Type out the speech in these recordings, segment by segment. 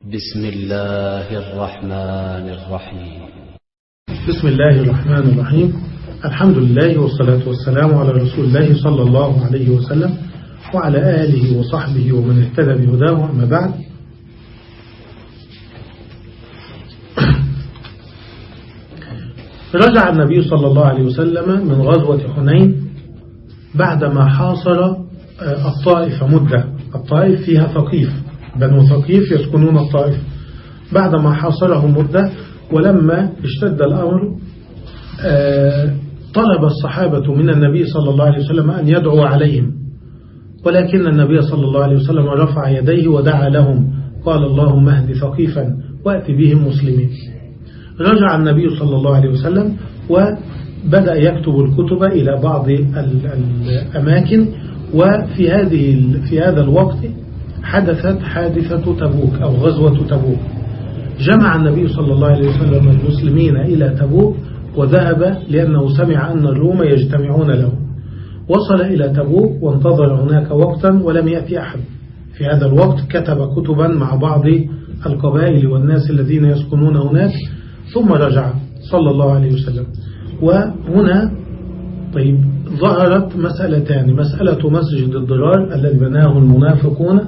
بسم الله الرحمن الرحيم. بسم الله الرحمن الرحيم. الحمد لله والصلاة والسلام على رسول الله صلى الله عليه وسلم وعلى آله وصحبه ومن اهتدى بهداه أما بعد. رجع النبي صلى الله عليه وسلم من غزوة حنين بعدما حاصر الطائف مدة. الطائف فيها ثقيف. بنو ثقيف يسكنون الطائف. بعدما حاصرهم مدة ولما اشتد الأمر طلب الصحابة من النبي صلى الله عليه وسلم أن يدعو عليهم. ولكن النبي صلى الله عليه وسلم رفع يديه ودعا لهم. قال اللهم اهد ثقيفا وأت بهم مسلمين. رجع النبي صلى الله عليه وسلم وبدأ يكتب الكتب إلى بعض الأماكن. وفي هذه في هذا الوقت حدثت حادثة تبوك أو غزوة تبوك. جمع النبي صلى الله عليه وسلم المسلمين إلى تبوك وذهب لأنه سمع أن الروم يجتمعون له. وصل إلى تبوك وانتظر هناك وقتا ولم يأتي أحد. في هذا الوقت كتب كتبا مع بعض القبائل والناس الذين يسكنون هناك ثم رجع صلى الله عليه وسلم. وهنا طيب ظهرت مسألتان. مسألة مسجد الضرار الذي بناه المنافقون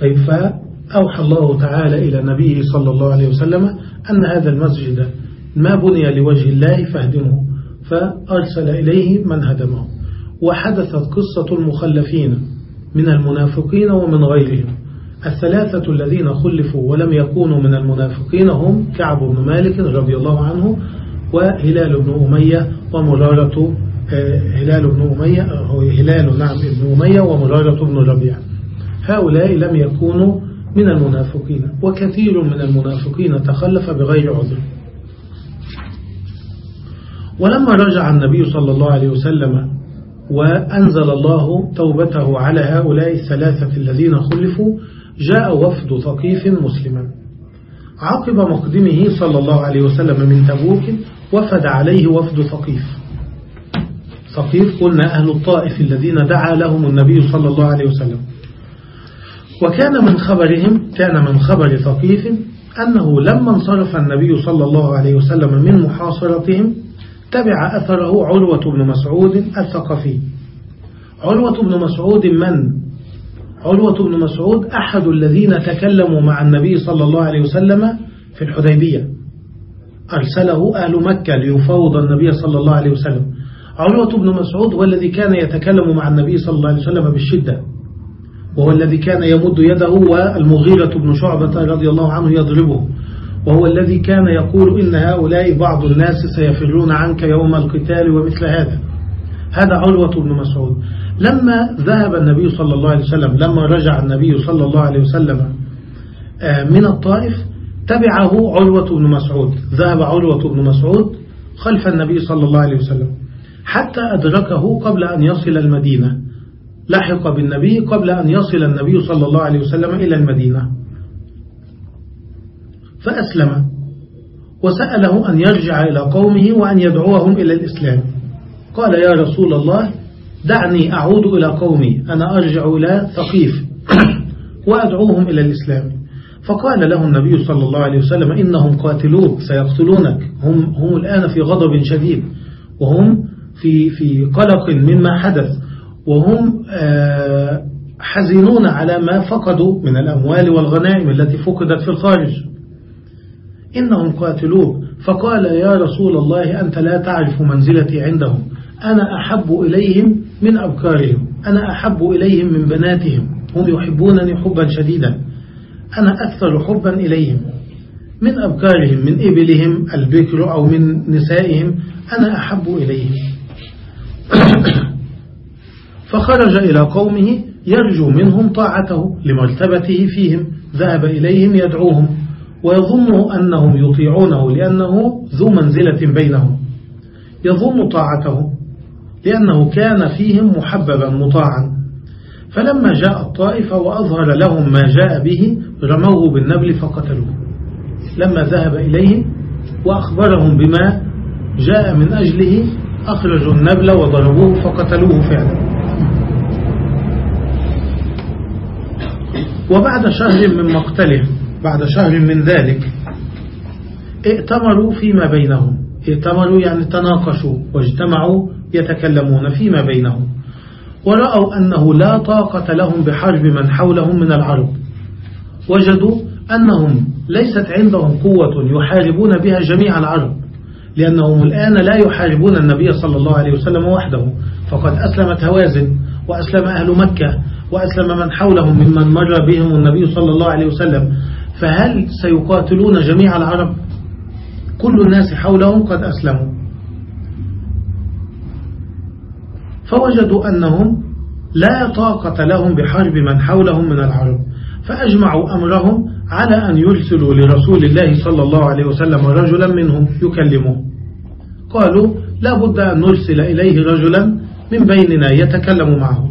طيب فأوحى الله تعالى إلى نبيه صلى الله عليه وسلم أن هذا المسجد ما بني لوجه الله فاهدمه فأرسل إليه من هدمه. وحدثت قصة المخلفين من المنافقين ومن غيرهم. الثلاثة الذين خلفوا ولم يكونوا من المنافقين هم كعب بن مالك رضي الله عنه وهلال بن أمية ومرارة هلال بن أمية هلال نعم ابن أمية ومرارة بن ربيع هؤلاء لم يكونوا من المنافقين وكثير من المنافقين تخلف بغير عذر. ولما رجع النبي صلى الله عليه وسلم وأنزل الله توبته على هؤلاء الثلاثة الذين خلفوا جاء وفد ثقيف مسلما. عقب مقدمه صلى الله عليه وسلم من تبوك وفد عليه وفد ثقيف. ثقيف قلنا أهل الطائف الذين دعا لهم النبي صلى الله عليه وسلم. وكان من خبرهم كان من خبر ثقيف أنه لما انصرف النبي صلى الله عليه وسلم من محاصرتهم تبع أثره عروة بن مسعود الثقفي. عروة بن مسعود من؟ عروة بن مسعود أحد الذين تكلموا مع النبي صلى الله عليه وسلم في الحديبية. أرسله أهل مكة ليفاوض النبي صلى الله عليه وسلم. عروة بن مسعود هو الذي كان يتكلم مع النبي صلى الله عليه وسلم بالشدة. وهو الذي كان يمد يده والمغيرة بن شعبة رضي الله عنه يضربه. وهو الذي كان يقول إن هؤلاء بعض الناس سيفرون عنك يوم القتال ومثل هذا. هذا عروة بن مسعود. لما ذهب النبي صلى الله عليه وسلم لما رجع النبي صلى الله عليه وسلم من الطائف تبعه عروة بن مسعود. ذهب عروة بن مسعود خلف النبي صلى الله عليه وسلم. حتى أدركه قبل أن يصل المدينة. لحق بالنبي قبل أن يصل النبي صلى الله عليه وسلم إلى المدينة. فأسلم وسأله أن يرجع إلى قومه وأن يدعوهم إلى الإسلام. قال يا رسول الله دعني أعود إلى قومي أنا أرجع إلى ثقيف وأدعوهم إلى الإسلام. فقال له النبي صلى الله عليه وسلم إنهم قاتلوك سيقتلونك. هم, هم الآن في غضب شديد وهم في, في قلق مما حدث. وهم حزنون على ما فقدوا من الأموال والغنائم التي فقدت في الخارج. إنهم قاتلوك. فقال يا رسول الله أنت لا تعرف منزلتي عندهم. أنا أحب إليهم من أبكارهم. أنا أحب إليهم من بناتهم. هم يحبونني حبا شديدا. أنا أكثر حبا إليهم. من أبكارهم من إبلهم البكر أو من نسائهم أنا أحب إليهم. فخرج إلى قومه يرجو منهم طاعته لمرتبته فيهم ذهب إليهم يدعوهم ويظن أنهم يطيعونه لأنه ذو منزلة بينهم. يظن طاعته لأنه كان فيهم محببا مطاعا. فلما جاء الطائف وأظهر لهم ما جاء به رموه بالنبل فقتلوه. لما ذهب إليهم وأخبرهم بما جاء من أجله أخرجوا النبل وضربوه فقتلوه فعلا. وبعد شهر من مقتله بعد شهر من ذلك ائتمروا فيما بينهم. ائتمروا يعني تناقشوا واجتمعوا يتكلمون فيما بينهم. ورأوا أنه لا طاقة لهم بحرب من حولهم من العرب وجدوا أنهم ليست عندهم قوة يحاربون بها جميع العرب لأنهم الآن لا يحاربون النبي صلى الله عليه وسلم وحده. فقد أسلمت هوازن وأسلم أهل مكة وأسلم من حولهم ممن مر بهم النبي صلى الله عليه وسلم. فهل سيقاتلون جميع العرب؟ كل الناس حولهم قد أسلموا. فوجدوا أنهم لا طاقة لهم بحرب من حولهم من العرب. فأجمعوا أمرهم على أن يرسلوا لرسول الله صلى الله عليه وسلم رجلا منهم يكلمه. قالوا لا بد أن نرسل إليه رجلا من بيننا يتكلم معه.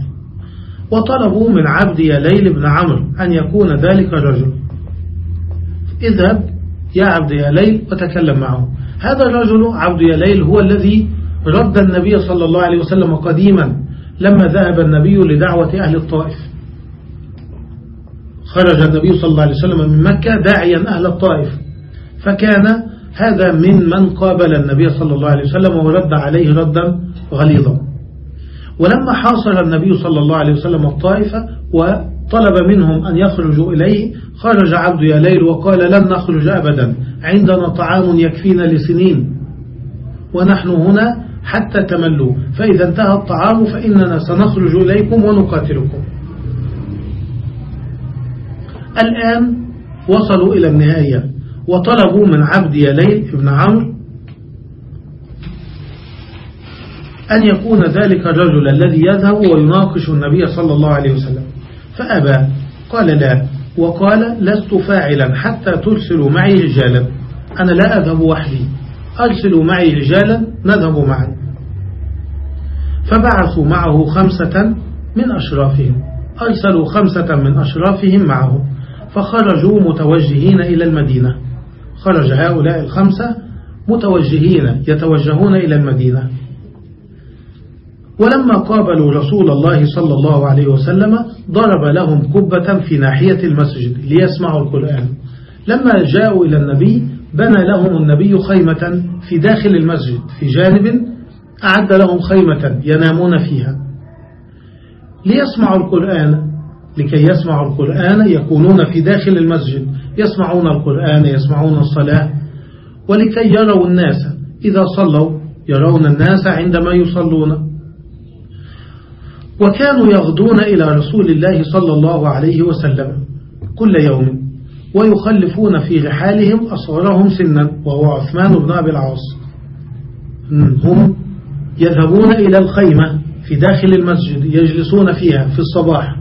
وطلبوا من عبد يليل بن عمرو أن يكون ذلك الرجل. اذهب يا عبد يليل وتكلم معه. هذا الرجل عبد يليل هو الذي رد النبي صلى الله عليه وسلم قديما لما ذهب النبي لدعوة أهل الطائف. خرج النبي صلى الله عليه وسلم من مكة داعيا أهل الطائف. فكان هذا من من قابل النبي صلى الله عليه وسلم ورد عليه ردا غليظا. ولما حاصر النبي صلى الله عليه وسلم الطائفة وطلب منهم أن يخرجوا إليه خرج عبد يليل وقال لن نخرج أبدا عندنا طعام يكفينا لسنين ونحن هنا حتى تملوا فإذا انتهى الطعام فإننا سنخرج إليكم ونقاتلكم. الآن وصلوا إلى النهاية وطلبوا من عبد يليل ابن عمرو أن يكون ذلك الرجل الذي يذهب ويناقش النبي صلى الله عليه وسلم. فأبى قال لا وقال لست فاعلا حتى ترسلوا معي رجالا. أنا لا أذهب وحدي. أرسلوا معي رجالا نذهب معا. فبعثوا معه خمسة من أشرافهم. أرسلوا خمسة من أشرافهم معه. فخرجوا متوجهين إلى المدينة. خرج هؤلاء الخمسة متوجهين يتوجهون إلى المدينة. ولما قابلوا رسول الله صلى الله عليه وسلم ضرب لهم كبة في ناحية المسجد ليسمعوا القرآن. لما جاءوا إلى النبي بنى لهم النبي خيمة في داخل المسجد في جانب أعد لهم خيمة ينامون فيها. ليسمعوا القرآن لكي يسمعوا القرآن يكونون في داخل المسجد يسمعون القرآن يسمعون الصلاة. ولكي يروا الناس إذا صلوا يرون الناس عندما يصلون. وكانوا يغدون إلى رسول الله صلى الله عليه وسلم كل يوم ويخلفون في رحالهم أصغرهم سنا وهو عثمان بن أبي العاص. هم يذهبون إلى الخيمة في داخل المسجد يجلسون فيها في الصباح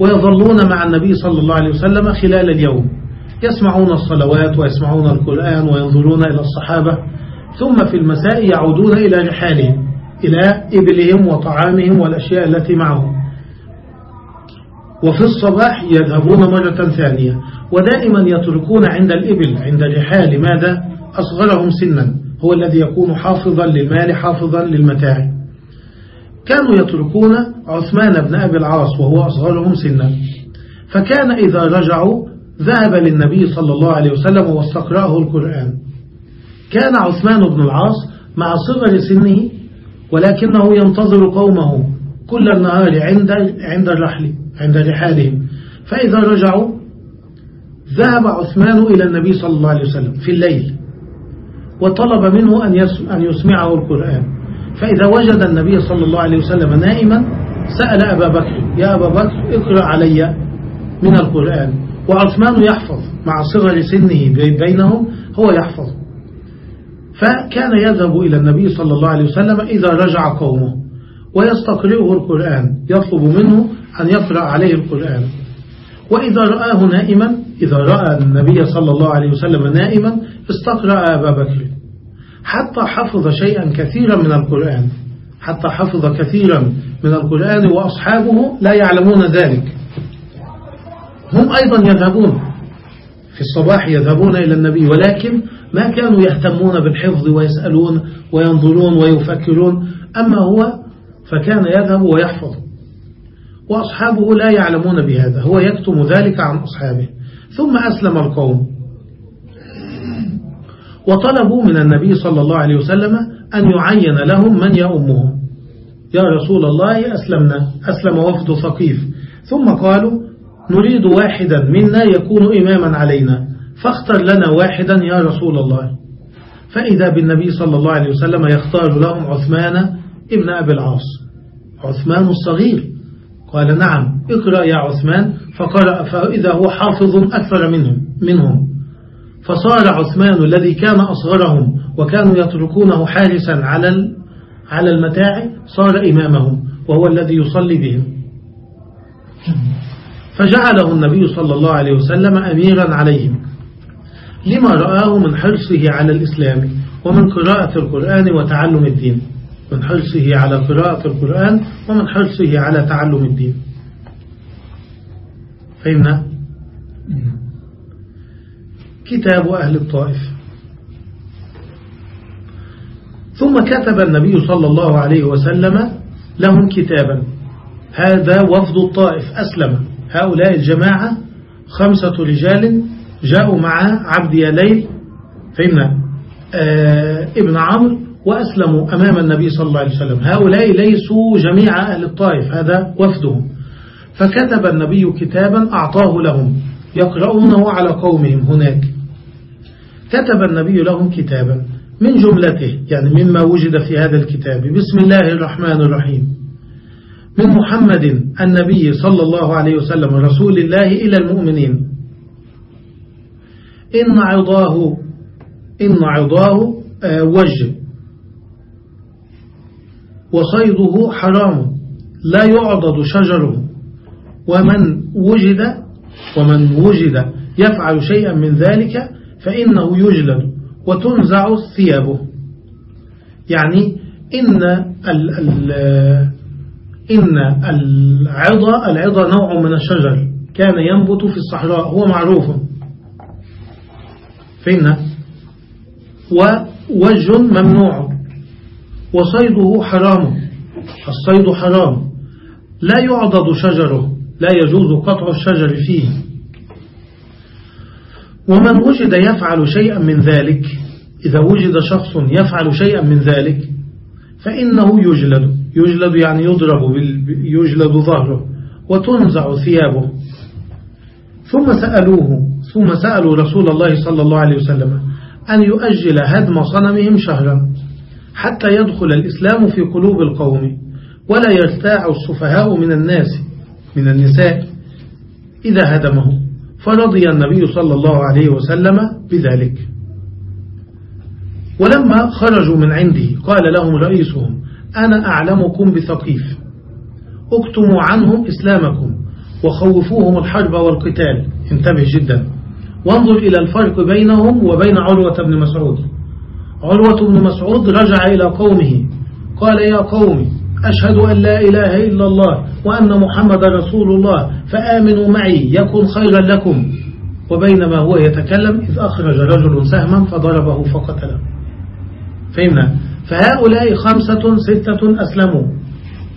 ويظلون مع النبي صلى الله عليه وسلم خلال اليوم يسمعون الصلوات ويسمعون القرآن وينظرون إلى الصحابة ثم في المساء يعودون إلى رحالهم إلى إبلهم وطعامهم والأشياء التي معهم. وفي الصباح يذهبون مرة ثانية ودائما يتركون عند الإبل عند رحال ماذا أصغرهم سنا. هو الذي يكون حافظا للمال حافظا للمتاع. كانوا يتركون عثمان بن أبي العاص وهو أصغرهم سنا. فكان إذا رجعوا ذهب للنبي صلى الله عليه وسلم واستقرأه القرآن. كان عثمان بن العاص مع صغر سنه ولكنه ينتظر قومه كل النهار عند عند الرحل عند رحالهم فإذا رجعوا ذهب عثمان إلى النبي صلى الله عليه وسلم في الليل وطلب منه أن يسمعه القرآن. فإذا وجد النبي صلى الله عليه وسلم نائما سأل أبا بكر يا أبا بكر اقرأ علي من القرآن. وعثمان يحفظ مع صغر سنه بينهم هو يحفظ. فكان يذهب إلى النبي صلى الله عليه وسلم إذا رجع قومه ويستقرئه القرآن يطلب منه أن يقرأ عليه القرآن. وإذا رآه نائما إذا رأى النبي صلى الله عليه وسلم نائما استقرأ أبا بكر. حتى حفظ شيئا كثيرا من القرآن. حتى حفظ كثيرا من القرآن وأصحابه لا يعلمون ذلك. هم أيضا يذهبون. في الصباح يذهبون إلى النبي ولكن ما كانوا يهتمون بالحفظ ويسألون وينظرون ويفكرون أما هو فكان يذهب ويحفظ. وأصحابه لا يعلمون بهذا هو يكتم ذلك عن أصحابه. ثم أسلم القوم. وطلبوا من النبي صلى الله عليه وسلم أن يعين لهم من يأمهم يا رسول الله أسلمنا أسلم وفد ثقيف. ثم قالوا نريد واحدا منا يكون إماما علينا. فاختر لنا واحدا يا رسول الله. فإذا بالنبي صلى الله عليه وسلم يختار لهم عثمان ابن أبي العاص. عثمان الصغير. قال نعم اقرأ يا عثمان. فقرأ فإذا هو حافظ أكثر منهم, منهم. فصار عثمان الذي كان أصغرهم وكانوا يتركونه حارسا على على المتاع صار إمامهم وهو الذي يصلي بهم. فجعله النبي صلى الله عليه وسلم أميرا عليهم. لما رآه من حرصه على الإسلام ومن قراءة القرآن وتعلم الدين. من حرصه على قراءة القرآن ومن حرصه على تعلم الدين. فهمنا كتاب أهل الطائف. ثم كتب النبي صلى الله عليه وسلم لهم كتابا. هذا وفد الطائف. أسلم. هؤلاء الجماعة خمسة رجال جاءوا مع عبد يليل فهمنا آه ابن عمرو وأسلموا أمام النبي صلى الله عليه وسلم. هؤلاء ليسوا جميع أهل الطائف هذا وفدهم. فكتب النبي كتابا أعطاه لهم يقرؤونه على قومهم هناك. كتب النبي لهم كتابا من جملته يعني مما وجد في هذا الكتاب بسم الله الرحمن الرحيم. من محمد النبي صلى الله عليه وسلم رسول الله إلى المؤمنين. إن عضاه إن عضاه آه، وجه. وصيده حرام لا يعضد شجره. ومن وجد ومن وجد يفعل شيئا من ذلك فإنه يجلد وتنزع ثيابه. يعني إن ال ال إن العضى العضى نوع من الشجر كان ينبت في الصحراء هو معروف. فإن ووجه ممنوع. وصيده حرام. الصيد حرام. لا يعضد شجره. لا يجوز قطع الشجر فيه. ومن وجد يفعل شيئا من ذلك إذا وجد شخص يفعل شيئا من ذلك فإنه يجلد. يجلد يعني يضرب يجلد ظهره وتنزع ثيابه. ثم سألوه ثم سألوا رسول الله صلى الله عليه وسلم أن يؤجل هدم صنمهم شهرا حتى يدخل الإسلام في قلوب القوم ولا يرتاع السفهاء من الناس من النساء إذا هدمه. فرضي النبي صلى الله عليه وسلم بذلك. ولما خرجوا من عنده قال لهم رئيسهم أنا أعلمكم بثقيف. اكتموا عنهم إسلامكم وخوفوهم الحرب والقتال. انتبه جدا. وانظر إلى الفرق بينهم وبين عروة بن مسعود. عروة بن مسعود رجع إلى قومه. قال يا قوم أشهد أن لا إله إلا الله وأن محمد رسول الله فآمنوا معي يكن خيرا لكم. وبينما هو يتكلم إذ أخرج رجل سهما فضربه فقتله. فهمنا؟ فهؤلاء خمسة ستة أسلموا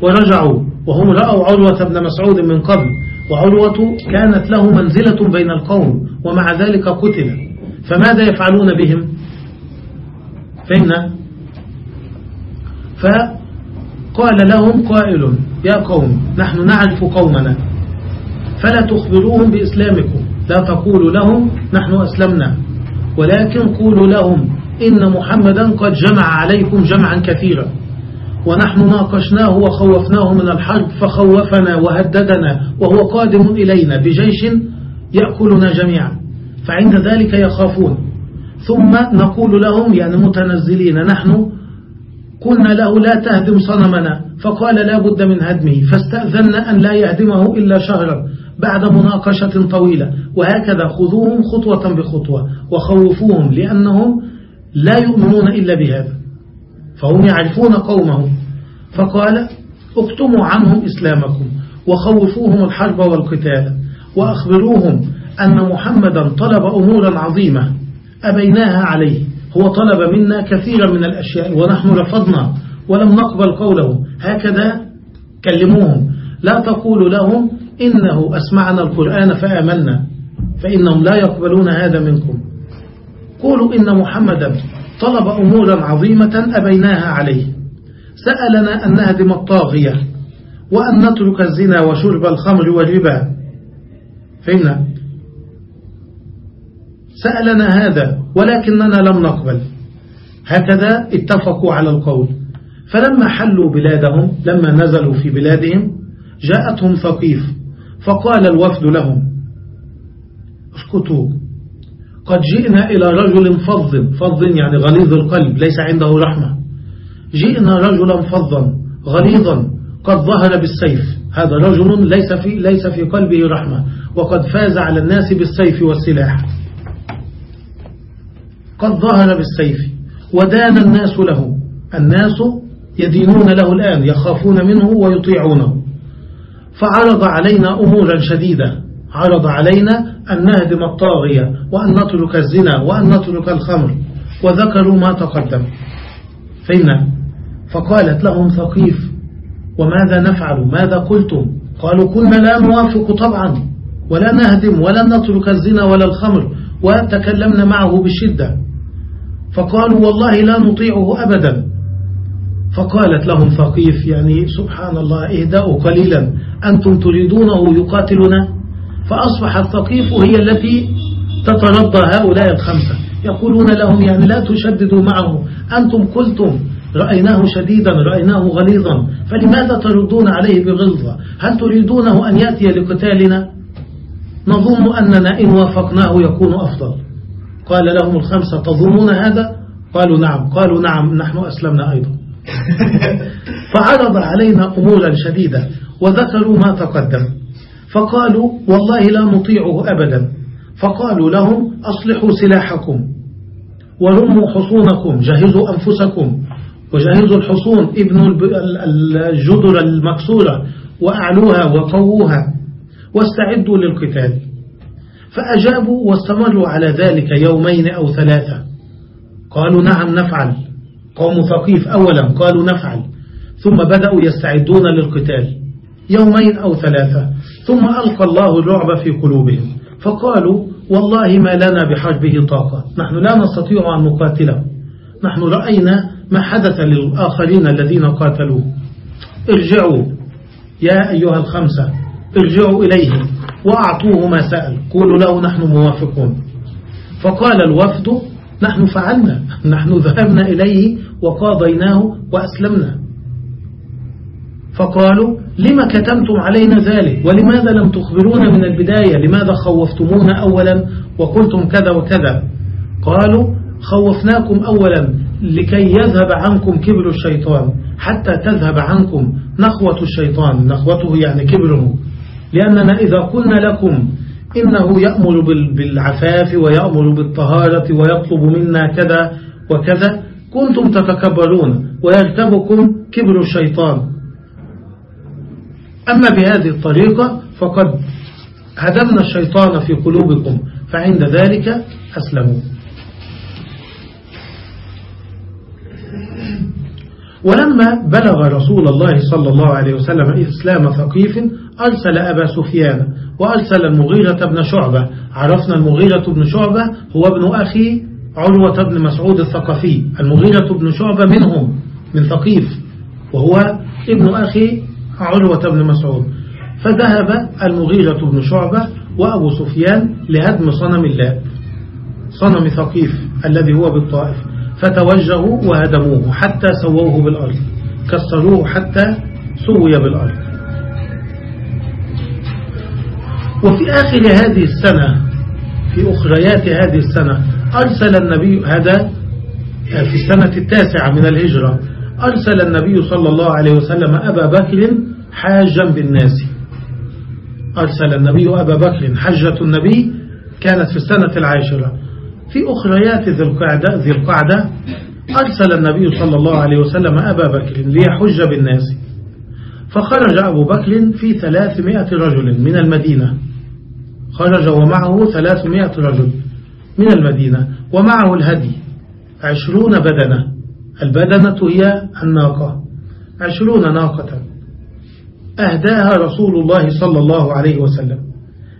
ورجعوا وهم رأوا عروة بن مسعود من قبل. وعروة كانت له منزلة بين القوم ومع ذلك قتل. فماذا يفعلون بهم؟ فهمنا فقال لهم قائل يا قوم نحن نعرف قومنا فلا تخبروهم بإسلامكم لا تقولوا لهم نحن أسلمنا ولكن قولوا لهم إن محمدا قد جمع عليكم جمعا كثيرا. ونحن ناقشناه وخوفناه من الحرب فخوفنا وهددنا وهو قادم إلينا بجيش يأكلنا جميعا. فعند ذلك يخافون. ثم نقول لهم يعني متنزلين نحن قلنا له لا تهدم صنمنا. فقال لا بد من هدمه. فاستأذنا أن لا يهدمه إلا شهرا بعد مناقشة طويلة. وهكذا خذوهم خطوة بخطوة وخوفوهم لأنهم لا يؤمنون إلا بهذا. فهم يعرفون قومهم. فقال اكتموا عنهم إسلامكم وخوفوهم الحرب والقتال وأخبروهم أن محمدا طلب أمورا عظيمة أبيناها عليه. هو طلب منا كثيرا من الأشياء ونحن رفضنا ولم نقبل قوله. هكذا كلموهم. لا تقولوا لهم إنه أسمعنا القرآن فآمنا فإنهم لا يقبلون هذا منكم. قولوا إن محمدا طلب أمورا عظيمة أبيناها عليه. سألنا أن نهدم الطاغية وأن نترك الزنا وشرب الخمر والربا. فهمنا؟ سألنا هذا ولكننا لم نقبل. هكذا اتفقوا على القول. فلما حلوا بلادهم لما نزلوا في بلادهم جاءتهم ثقيف فقال الوفد لهم أسكتوا. قد جئنا إلى رجل فظ فظ يعني غليظ القلب ليس عنده رحمة. جئنا رجلا فظا غليظا قد ظهر بالسيف. هذا رجل ليس في, ليس في قلبه رحمة وقد فاز على الناس بالسيف والسلاح. قد ظهر بالسيف ودان الناس له. الناس يدينون له الآن يخافون منه ويطيعونه. فعرض علينا أمورا شديدة. عرض علينا أن نهدم الطاغية وأن نترك الزنا وأن نترك الخمر وذكروا ما تقدم. فإن فقالت لهم ثقيف وماذا نفعل؟ ماذا قلتم؟ قالوا كنا لا نوافق طبعا ولا نهدم ولا نترك الزنا ولا الخمر وتكلمنا معه بشدة. فقالوا والله لا نطيعه أبدا. فقالت لهم ثقيف يعني سبحان الله إهدأوا قليلا أنتم تريدونه يقاتلنا؟ فأصبح الثقيف هي التي تترضى هؤلاء الخمسة. يقولون لهم يعني لا تشددوا معه. أنتم قلتم رأيناه شديدا رأيناه غليظا. فلماذا تردون عليه بغلظة؟ هل تريدونه أن يأتي لقتالنا؟ نظن أننا إن وافقناه يكون أفضل. قال لهم الخمسة تظنون هذا؟ قالوا نعم. قالوا نعم نحن أسلمنا أيضا. فعرض علينا أمورا شديدة وذكروا ما تقدم. فقالوا والله لا نطيعه أبدا. فقالوا لهم أصلحوا سلاحكم ورموا حصونكم جهزوا أنفسكم. وجهزوا الحصون ابن الجدر المكسورة وأعلوها وقووها واستعدوا للقتال. فأجابوا واستمروا على ذلك يومين أو ثلاثة. قالوا نعم نفعل. قوم ثقيف أولا قالوا نفعل. ثم بدأوا يستعدون للقتال. يومين أو ثلاثة. ثم ألقى الله الرعب في قلوبهم. فقالوا والله ما لنا بحربه طاقة. نحن لا نستطيع أن نقاتله. نحن رأينا ما حدث للآخرين الذين قاتلوا ارجعوا يا أيها الخمسة ارجعوا إليهم وأعطوه ما سأل. قولوا له نحن موافقون. فقال الوفد نحن فعلنا. نحن ذهبنا إليه وقاضيناه وأسلمنا. فقالوا لما كتمتم علينا ذلك؟ ولماذا لم تخبرونا من البداية؟ لماذا خوفتمونا أولا وقلتم كذا وكذا؟ قالوا خوفناكم أولا لكي يذهب عنكم كبر الشيطان حتى تذهب عنكم نخوة الشيطان. نخوته يعني كبره. لأننا إذا قلنا لكم إنه يأمر بالعفاف ويأمر بالطهارة ويطلب منا كذا وكذا كنتم تتكبرون ويرتبكم كبر الشيطان. أما بهذه الطريقة فقد هدمنا الشيطان في قلوبكم فعند ذلك أسلموا. ولما بلغ رسول الله صلى الله عليه وسلم إسلام ثقيف أرسل أبا سفيان وأرسل المغيرة بن شعبة. عرفنا المغيرة بن شعبة هو ابن أخي عروة بن مسعود الثقفي. المغيرة بن شعبة منهم من ثقيف وهو ابن أخي عروة بن مسعود. فذهب المغيرة بن شعبة وأبو سفيان لهدم صنم الله صنم ثقيف الذي هو بالطائف فتوجهوا وهدموه حتى سووه بالأرض كسروه حتى سوي بالأرض. وفي آخر هذه السنة في أخريات هذه السنة أرسل النبي هذا في السنة التاسعة من الهجرة أرسل النبي صلى الله عليه وسلم أبا بكر حاجا بالناس. أرسل النبي أبا بكر حجة النبي كانت في السنة العاشرة. في أخريات ذي القعدة, ذي القعدة أرسل النبي صلى الله عليه وسلم أبا بكر ليحج بالناس. فخرج أبو بكر في ثلاثمائة رجل من المدينة. خرج ومعه ثلاثمائة رجل من المدينة ومعه الهدي عشرون بدنة. البدنة هي الناقة. عشرون ناقة. أهداها رسول الله صلى الله عليه وسلم.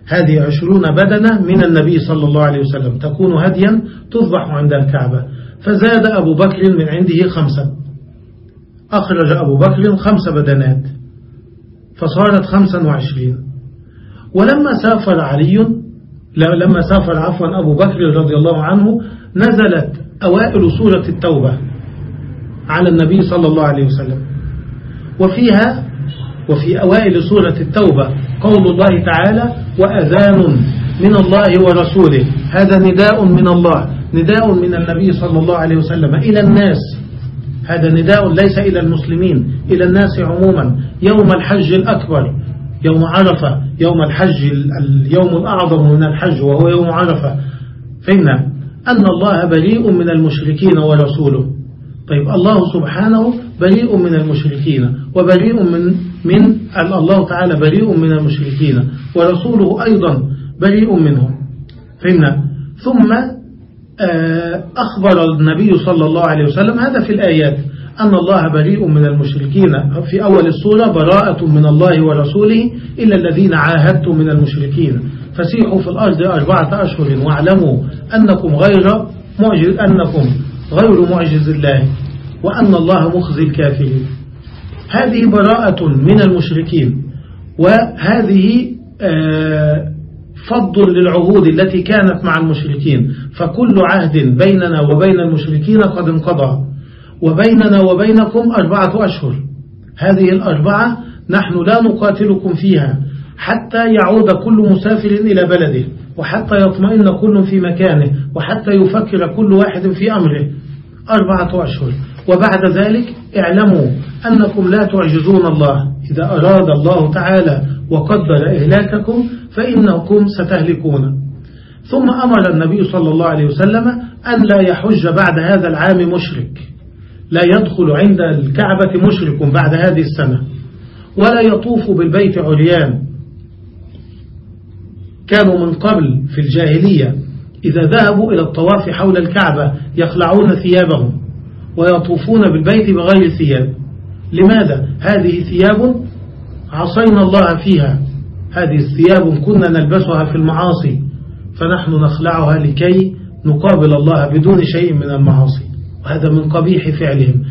هذه عشرون بدنة من النبي صلى الله عليه وسلم. تكون هديا تذبح عند الكعبة. فزاد أبو بكر من عنده خمسة. أخرج أبو بكر خمس بدنات. فصارت خمسا وعشرين. ولما سافر علي لما سافر عفوا أبو بكر رضي الله عنه نزلت أوائل سورة التوبة. على النبي صلى الله عليه وسلم. وفيها وفي أوائل سورة التوبة قول الله تعالى وأذان من الله ورسوله. هذا نداء من الله نداء من النبي صلى الله عليه وسلم إلى الناس. هذا نداء ليس إلى المسلمين إلى الناس عموما. يوم الحج الأكبر يوم عرفة يوم الحج اليوم الأعظم من الحج وهو يوم عرفة. فإن أن الله بريء من المشركين ورسوله. طيب الله سبحانه بريء من المشركين وبريء من من الله تعالى بريء من المشركين ورسوله أيضا بريء منهم. فهمنا؟ ثم آه، أخبر النبي صلى الله عليه وسلم هذا في الآيات أن الله بريء من المشركين. في أول السورة براءة من الله ورسوله إلا الذين عاهدتم من المشركين. فسيحوا في الأرض أربعة أشهر واعلموا أنكم غير معجز أنكم غير معجز الله وأن الله مخزي الكافرين. هذه براءة من المشركين وهذه آه، فض للعهود التي كانت مع المشركين. فكل عهد بيننا وبين المشركين قد انقضى وبيننا وبينكم أربعة أشهر. هذه الأربعة نحن لا نقاتلكم فيها حتى يعود كل مسافر إلى بلده. وحتى يطمئن كل في مكانه وحتى يفكر كل واحد في أمره. أربعة أشهر. وبعد ذلك اعلموا أنكم لا تعجزون الله. إذا أراد الله تعالى وقدر إهلاككم فإنكم ستهلكون. ثم أمر النبي صلى الله عليه وسلم أن لا يحج بعد هذا العام مشرك. لا يدخل عند الكعبة مشرك بعد هذه السنة. ولا يطوف بالبيت عريان. كانوا من قبل في الجاهلية إذا ذهبوا إلى الطواف حول الكعبة يخلعون ثيابهم ويطوفون بالبيت بغير ثياب. لماذا؟ هذه ثياب عصينا الله فيها. هذه الثياب كنا نلبسها في المعاصي فنحن نخلعها لكي نقابل الله بدون شيء من المعاصي. وهذا من قبيح فعلهم.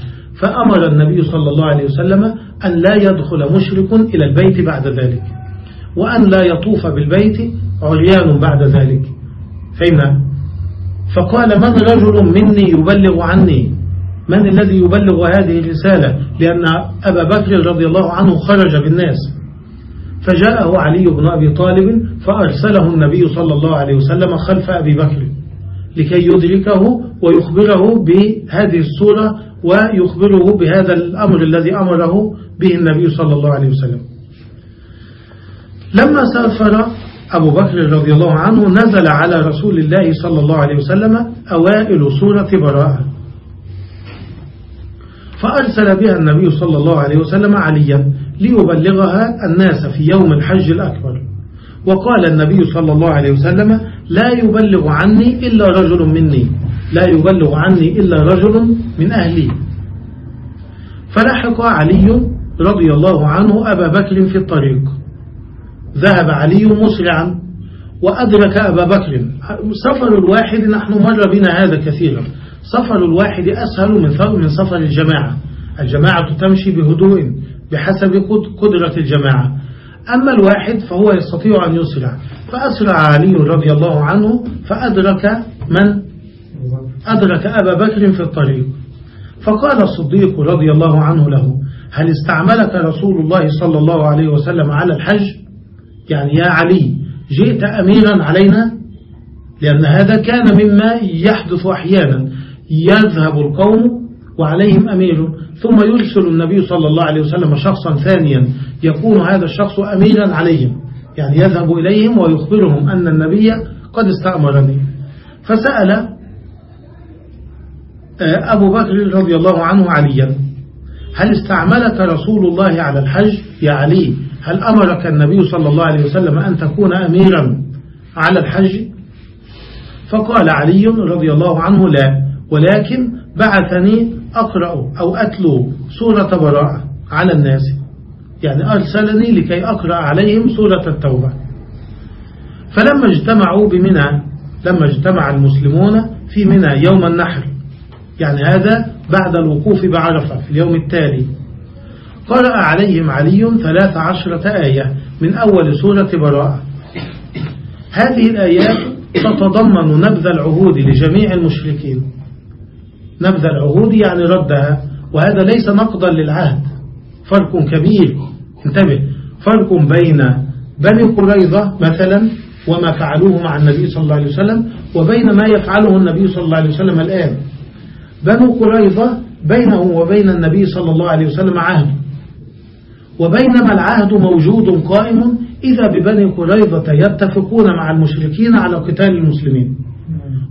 فأمر النبي صلى الله عليه وسلم أن لا يدخل مشرك إلى البيت بعد ذلك. وأن لا يطوف بالبيت عريان بعد ذلك. فإن فقال من رجل مني يبلغ عني؟ من الذي يبلغ هذه الرسالة؟ لأن أبا بكر رضي الله عنه خرج بالناس. فجاءه علي بن أبي طالب فأرسله النبي صلى الله عليه وسلم خلف أبي بكر لكي يدركه ويخبره بهذه الصورة ويخبره بهذا الأمر الذي أمره به النبي صلى الله عليه وسلم. لما سافر أبو بكر رضي الله عنه نزل على رسول الله صلى الله عليه وسلم أوائل سورة براءة. فأرسل بها النبي صلى الله عليه وسلم عليا ليبلغها الناس في يوم الحج الأكبر. وقال النبي صلى الله عليه وسلم لا يبلغ عني إلا رجل مني لا يبلغ عني إلا رجل من أهلي. فلحق علي رضي الله عنه أبا بكر في الطريق. ذهب علي مسرعا وأدرك أبا بكر. سفر الواحد نحن مر بنا هذا كثيرا. سفر الواحد أسهل من من سفر الجماعة. الجماعة تمشي بهدوء بحسب قدرة الجماعة. أما الواحد فهو يستطيع أن يسرع. فأسرع علي رضي الله عنه فأدرك من؟ أدرك أبا بكر في الطريق. فقال الصديق رضي الله عنه له هل استعملك رسول الله صلى الله عليه وسلم على الحج؟ يعني يا علي جئت أميرا علينا؟ لأن هذا كان مما يحدث أحيانا. يذهب القوم وعليهم أمير. ثم يرسل النبي صلى الله عليه وسلم شخصا ثانيا. يكون هذا الشخص أميرا عليهم. يعني يذهب إليهم ويخبرهم أن النبي قد استأمرني. فسأل آه، أبو بكر رضي الله عنه عليا هل استعملك رسول الله على الحج يا علي؟ هل أمرك النبي صلى الله عليه وسلم أن تكون أميرا على الحج؟ فقال علي رضي الله عنه لا ولكن بعثني أقرأ أو أتلو سورة براءة على الناس. يعني أرسلني لكي أقرأ عليهم سورة التوبة. فلما اجتمعوا بمنى لما اجتمع المسلمون في منى يوم النحر يعني هذا بعد الوقوف بعرفة في اليوم التالي. قرأ عليهم علي ثلاث عشرة آية من أول سورة براءة. هذه الآيات تتضمن نبذ العهود لجميع المشركين. نبذ العهود يعني ردها وهذا ليس نقضا للعهد. فرق كبير. انتبه. فرق بين بني قريظة مثلا وما فعلوه مع النبي صلى الله عليه وسلم وبين ما يفعله النبي صلى الله عليه وسلم الآن. بنو قريظة بينه وبين النبي صلى الله عليه وسلم عهد. وبينما العهد موجود قائم إذا ببني قريظة يتفقون مع المشركين على قتال المسلمين.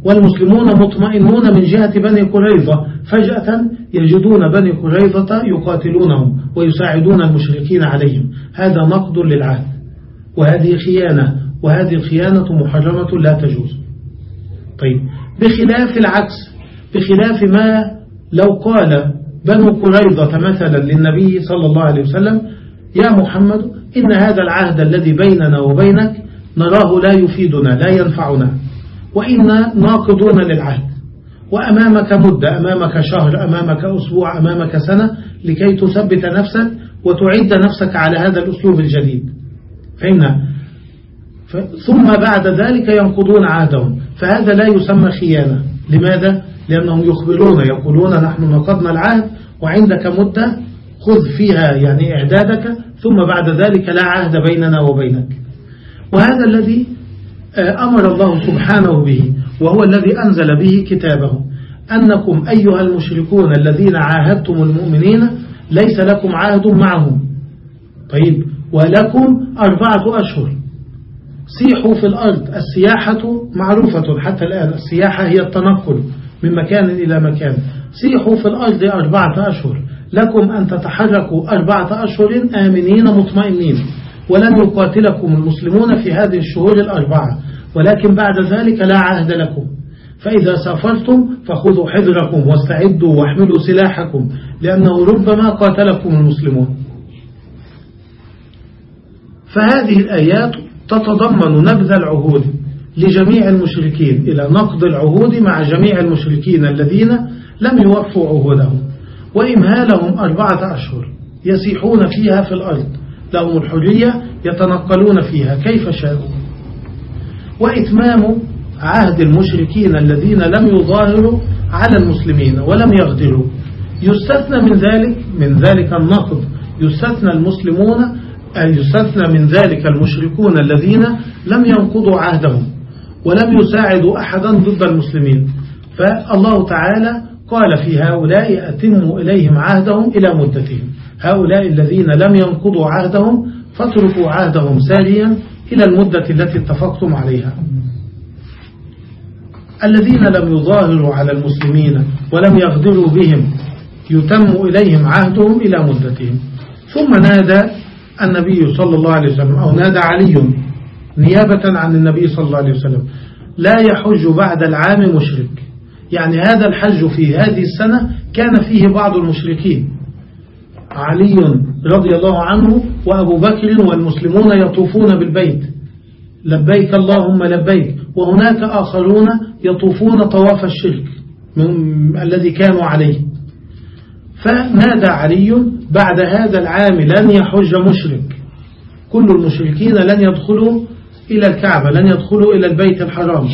والمسلمون مطمئنون من جهة بني قريظة. فجأة يجدون بني قريظة يقاتلونهم ويساعدون المشركين عليهم. هذا نقد للعهد. وهذه خيانة. وهذه الخيانة محرمة لا تجوز. طيب. بخلاف العكس. بخلاف ما لو قال بنو قريظة مثلا للنبي صلى الله عليه وسلم يا محمد إن هذا العهد الذي بيننا وبينك نراه لا يفيدنا لا ينفعنا. وإنا ناقضون للعهد. وأمامك مدة أمامك شهر أمامك أسبوع أمامك سنة لكي تثبت نفسك وتعد نفسك على هذا الأسلوب الجديد. فهمنا؟ ثم بعد ذلك ينقضون عهدهم. فهذا لا يسمى خيانة. لماذا؟ لأنهم يخبرون يقولون نحن نقضنا العهد وعندك مدة خذ فيها يعني إعدادك ثم بعد ذلك لا عهد بيننا وبينك. وهذا الذي آه، أمر الله سبحانه به وهو الذي أنزل به كتابه. أنكم أيها المشركون الذين عاهدتم المؤمنين ليس لكم عهد معهم. طيب ولكم أربعة أشهر. سيحوا في الأرض. السياحة معروفة. حتى الآن السياحة هي التنقل من مكان إلى مكان. سيحوا في الأرض أربعة أشهر. لكم أن تتحركوا أربعة أشهر آمنين مطمئنين ولن يقاتلكم المسلمون في هذه الشهور الأربعة ولكن بعد ذلك لا عهد لكم. فإذا سافرتم فخذوا حذركم واستعدوا واحملوا سلاحكم لأنه ربما قاتلكم المسلمون. فهذه الآيات تتضمن نبذ العهود لجميع المشركين إلى نقض العهود مع جميع المشركين الذين لم يوفوا عهودهم. وإمهالهم أربعة أشهر يسيحون فيها في الأرض لهم الحرية يتنقلون فيها كيف شاءوا؟ وإتمام عهد المشركين الذين لم يظاهروا على المسلمين ولم يغدروا. يستثنى من ذلك من ذلك النقض يستثنى المسلمون يستثنى من ذلك المشركون الذين لم ينقضوا عهدهم ولم يساعدوا أحدا ضد المسلمين. فالله تعالى قال في هؤلاء أتموا إليهم عهدهم إلى مدتهم. هؤلاء الذين لم ينقضوا عهدهم فاتركوا عهدهم ساريا إلى المدة التي اتفقتم عليها. الذين لم يظاهروا على المسلمين ولم يغدروا بهم يتم إليهم عهدهم إلى مدتهم. ثم نادى النبي صلى الله عليه وسلم أو نادى علي نيابة عن النبي صلى الله عليه وسلم لا يحج بعد العام مشرك. يعني هذا الحج في هذه السنة كان فيه بعض المشركين. علي رضي الله عنه وأبو بكر والمسلمون يطوفون بالبيت. لبيك اللهم لبيك. وهناك آخرون يطوفون طواف الشرك من الذي كانوا عليه. فنادى علي بعد هذا العام لن يحج مشرك. كل المشركين لن يدخلوا إلى الكعبة لن يدخلوا إلى البيت الحرام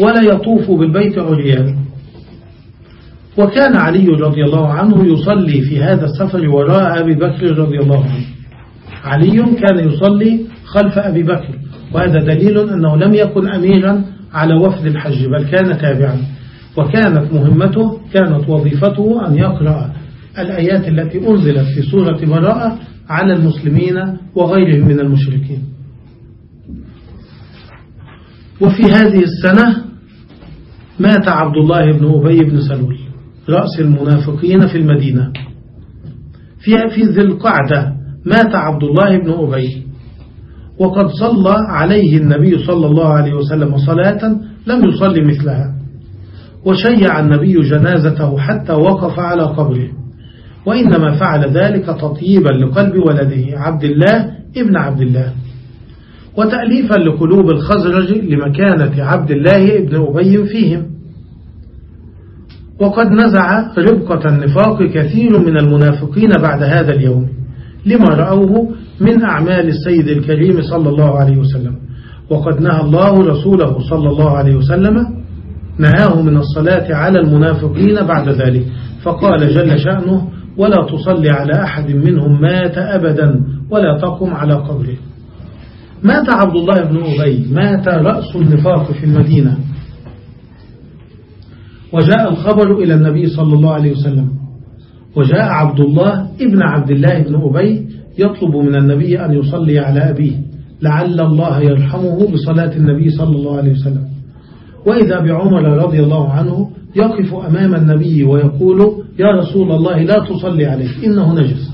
ولا يطوفوا بالبيت عريان. وكان علي رضي الله عنه يصلي في هذا السفر وراء أبي بكر رضي الله عنه. علي كان يصلي خلف أبي بكر وهذا دليل أنه لم يكن أميرا على وفد الحج بل كان تابعا. وكانت مهمته كانت وظيفته أن يقرأ الآيات التي أنزلت في سورة براءة على المسلمين وغيرهم من المشركين. وفي هذه السنة مات عبد الله بن أبي بن سلول. رأس المنافقين في المدينة. في في ذي القعدة مات عبد الله بن أبي. وقد صلى عليه النبي صلى الله عليه وسلم صلاة لم يصلي مثلها. وشيع النبي جنازته حتى وقف على قبره. وإنما فعل ذلك تطييبا لقلب ولده عبد الله ابن عبد الله. وتأليفا لقلوب الخزرج لمكانة عبد الله ابن أبي فيهم. وقد نزع ربقة النفاق كثير من المنافقين بعد هذا اليوم لما رأوه من أعمال السيد الكريم صلى الله عليه وسلم. وقد نهى الله رسوله صلى الله عليه وسلم نهاه من الصلاة على المنافقين بعد ذلك. فقال جل شأنه ولا تصلي على أحد منهم مات أبدا ولا تقم على قبره. مات عبد الله بن أبي مات رأس النفاق في المدينة. وجاء الخبر إلى النبي صلى الله عليه وسلم. وجاء عبد الله ابن عبد الله بن أبي يطلب من النبي أن يصلي على أبيه لعل الله يرحمه بصلاة النبي صلى الله عليه وسلم. وإذا بعمر رضي الله عنه يقف أمام النبي ويقول يا رسول الله لا تصلي عليه إنه نجس.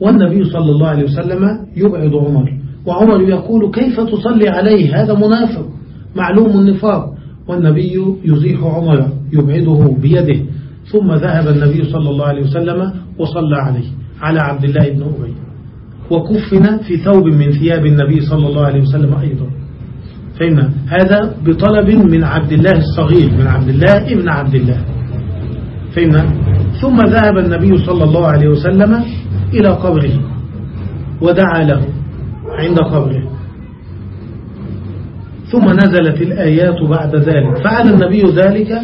والنبي صلى الله عليه وسلم يبعد عمر وعمر يقول كيف تصلي عليه؟ هذا منافق معلوم النفاق. والنبي يزيح عمر يبعده بيده ثم ذهب النبي صلى الله عليه وسلم وصلى عليه على عبد الله بن أبي. وكفن في ثوب من ثياب النبي صلى الله عليه وسلم أيضا. فهمنا هذا بطلب من عبد الله الصغير من عبد الله ابن عبد الله. فهمنا ثم ذهب النبي صلى الله عليه وسلم إلى قبره ودعا له عند قبره. ثم نزلت الآيات بعد ذلك. فعل النبي ذلك؟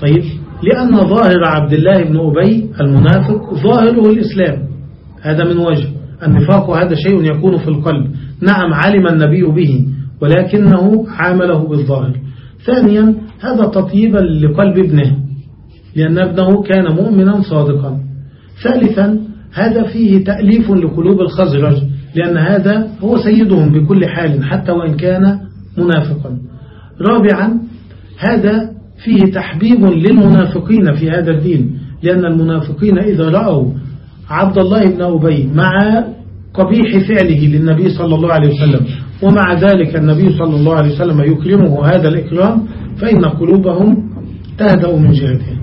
طيب. لأن ظاهر عبد الله بن أبي المنافق ظاهره الإسلام. هذا من وجه. النفاق هذا شيء يكون في القلب. نعم علم النبي به ولكنه عامله بالظاهر. ثانيا هذا تطيبا لقلب ابنه لأن ابنه كان مؤمنا صادقا. ثالثا هذا فيه تأليف لقلوب الخزرج لأن هذا هو سيدهم بكل حال حتى وإن كان منافقا. رابعا هذا فيه تحبيب للمنافقين في هذا الدين لأن المنافقين إذا رأوا عبد الله بن أبي مع قبيح فعله للنبي صلى الله عليه وسلم ومع ذلك النبي صلى الله عليه وسلم يكرمه هذا الإكرام فإن قلوبهم تهدأ من جهته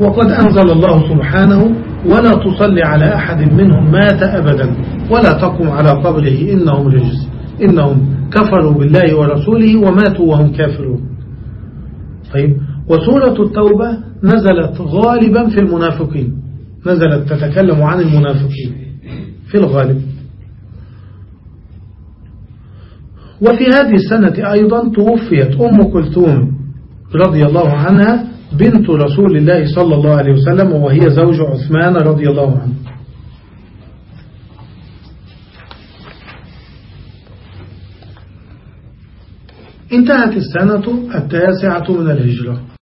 وقد أنزل الله سبحانه ولا تصلي على أحد منهم مات أبدا ولا تقم على قبره إنهم رجس. إنهم كفروا بالله ورسوله وماتوا وهم كافرون. طيب وسورة التوبة نزلت غالبا في المنافقين. نزلت تتكلم عن المنافقين في الغالب. وفي هذه السنة أيضا توفيت أم كلثوم رضي الله عنها بنت رسول الله صلى الله عليه وسلم وهي زوج عثمان رضي الله عنه. انتهت السنة التاسعة من الهجرة.